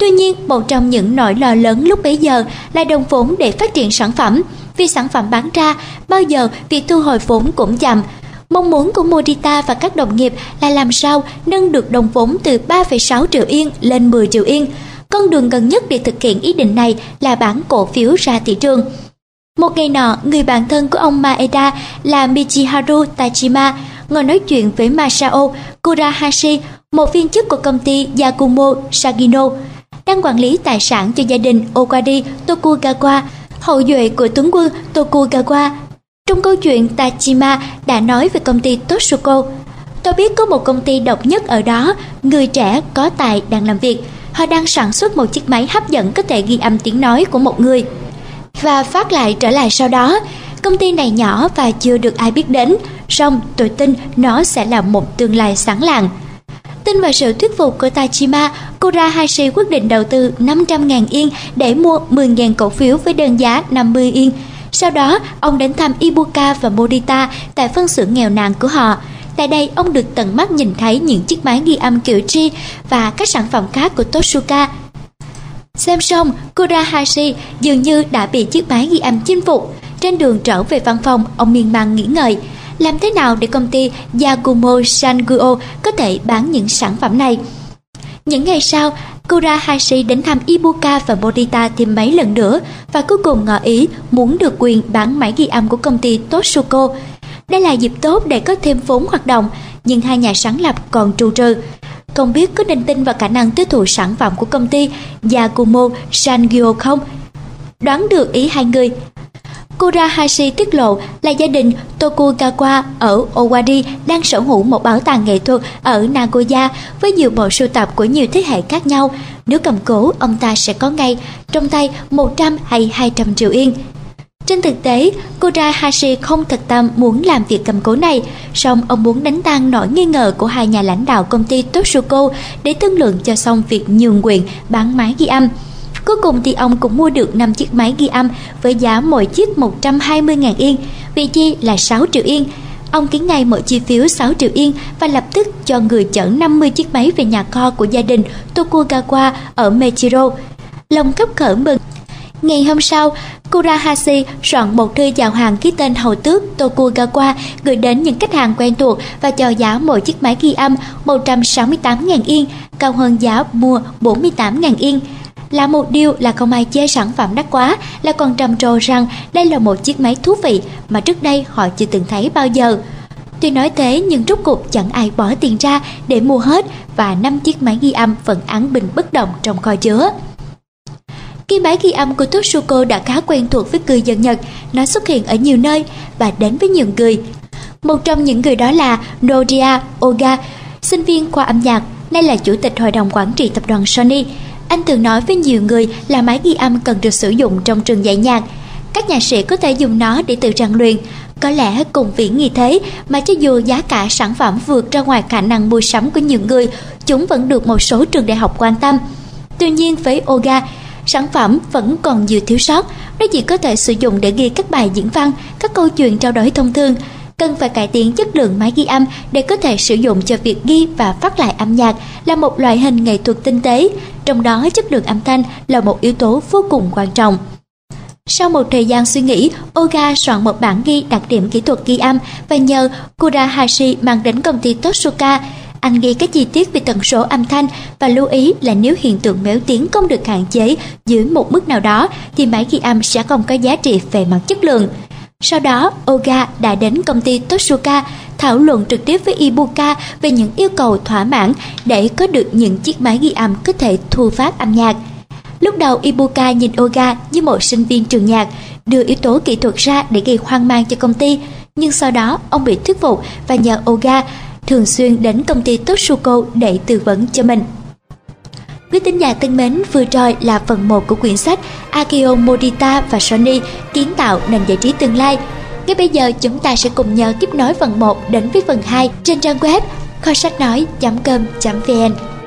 Tuy nhiên, một trong những nỗi lo lớn lúc bấy giờ là đồng vốn để phát triển sản phẩm. Vì sản phẩm bán ra, bao giờ việc thu hồi vốn cũng chậm. Mong muốn của Morita và các đồng nghiệp là làm sao nâng được đồng vốn từ 3,6 triệu yên lên 10 triệu yên. Con đường gần nhất để thực hiện ý định này là bán cổ phiếu ra thị trường. Một ngày nọ, người bạn thân của ông Maeda là Michiharu Tajima ngồi nói chuyện với Masao Kurahashi, một viên chức của công ty Yakumo Sagino, đang quản lý tài sản cho gia đình Okadi Tokugawa, hậu duệ của tướng quân Tokugawa. Trong câu chuyện Tajima đã nói về công ty Toshuko. Tôi biết có một công ty độc nhất ở đó, người trẻ có tài đang làm việc. Họ đang sản xuất một chiếc máy hấp dẫn có thể ghi âm tiếng nói của một người và phát lại trở lại sau đó. Công ty này nhỏ và chưa được ai biết đến, song tôi tin nó sẽ là một tương lai sáng lạng. Tin vào sự thuyết phục của Tajima, Kura Hashi quyết định đầu tư 500.000 yên để mua 10.000 cổ phiếu với đơn giá 50 yên. Sau đó, ông đến thăm Ibuka và Morita tại phân xưởng nghèo nàn của họ. Tại đây, ông được tận mắt nhìn thấy những chiếc máy ghi âm kiểu G và các sản phẩm khác của Toshuka. Xem xong, Kurahashi dường như đã bị chiếc máy ghi âm chinh phục. Trên đường trở về văn phòng, ông miên man nghĩ ngợi. Làm thế nào để công ty Yakumo Sanguo có thể bán những sản phẩm này? Những ngày sau, Kurahashi đến thăm Ibuka và Morita thêm mấy lần nữa và cuối cùng ngỏ ý muốn được quyền bán máy ghi âm của công ty Toshuko. Đây là dịp tốt để có thêm vốn hoạt động, nhưng hai nhà sáng lập còn trù trừ. Không biết có nên tin vào khả năng tiêu thụ sản phẩm của công ty Yakumo Sangyo không? Đoán được ý hai người, Kurahashi tiết lộ là gia đình Tokugawa ở Owari đang sở hữu một bảo tàng nghệ thuật ở Nagoya với nhiều bộ sưu tập của nhiều thế hệ khác nhau. Nếu cầm cố, ông ta sẽ có ngay trong tay 100 hay 200 triệu yên. Trên thực tế, Kurahashi không thật tâm muốn làm việc cầm cố này, song ông muốn đánh tan nỗi nghi ngờ của hai nhà lãnh đạo công ty Toshuko để thương lượng cho xong việc nhường quyền bán máy ghi âm. Cuối cùng thì ông cũng mua được 5 chiếc máy ghi âm với giá mỗi chiếc 120.000 yên, vị chi là 6 triệu yên. Ông ký ngay mỗi chi phiếu 6 triệu yên và lập tức cho người chở 50 chiếc máy về nhà kho của gia đình Tokugawa ở Mechiro. Lòng khắp khởi mừng. Ngày hôm sau, Kurahashi soạn một thư chào hàng ký tên hầu tước Tokugawa gửi đến những khách hàng quen thuộc và chào giá mỗi chiếc máy ghi âm 168.000 yên, cao hơn giá mua 48.000 yên. Là một điều là không ai chê sản phẩm đắt quá, là còn trầm trồ rằng đây là một chiếc máy thú vị mà trước đây họ chưa từng thấy bao giờ. Tuy nói thế nhưng rốt cuộc chẳng ai bỏ tiền ra để mua hết và năm chiếc máy ghi âm vẫn án bình bất động trong kho chứa. Khi máy ghi âm của Totsuko đã khá quen thuộc với người dân Nhật, nó xuất hiện ở nhiều nơi và đến với nhiều người. Một trong những người đó là Noria Oga, sinh viên khoa âm nhạc, nay là chủ tịch hội đồng quản trị tập đoàn Sony. Anh thường nói với nhiều người là máy ghi âm cần được sử dụng trong trường dạy nhạc. Các nhạc sĩ có thể dùng nó để tự rèn luyện. Có lẽ cùng vì nghi thế mà cho dù giá cả sản phẩm vượt ra ngoài khả năng mua sắm của nhiều người, chúng vẫn được một số trường đại học quan tâm. Tuy nhiên với Oga, sản phẩm vẫn còn nhiều thiếu sót, nó chỉ có thể sử dụng để ghi các bài diễn văn, các câu chuyện trao đổi thông thường. Cần phải cải tiến chất lượng máy ghi âm để có thể sử dụng cho việc ghi và phát lại âm nhạc là một loại hình nghệ thuật tinh tế, trong đó chất lượng âm thanh là một yếu tố vô cùng quan trọng. Sau một thời gian suy nghĩ, Oga soạn một bản ghi đặc điểm kỹ thuật ghi âm và nhờ Kurahashi mang đến công ty Toshuka anh ghi các chi tiết về tần số âm thanh và lưu ý là nếu hiện tượng méo tiếng không được hạn chế dưới một mức nào đó thì máy ghi âm sẽ không có giá trị về mặt chất lượng. Sau đó, Oga đã đến công ty Toshuka thảo luận trực tiếp với Ibuka về những yêu cầu thỏa mãn để có được những chiếc máy ghi âm có thể thu phát âm nhạc. Lúc đầu Ibuka nhìn Oga như một sinh viên trường nhạc, đưa yếu tố kỹ thuật ra để gây hoang mang cho công ty, nhưng sau đó ông bị thuyết phục và nhờ Oga thường xuyên đến công ty Totsuko để tư vấn cho mình. Quý tín giả thân mến, vừa rồi là phần 1 của quyển sách Akio Morita và Sony kiến tạo nền giải trí tương lai. Ngay bây giờ chúng ta sẽ cùng nhau tiếp nối phần 1 đến với phần 2 trên trang web kho sách nói.com.vn.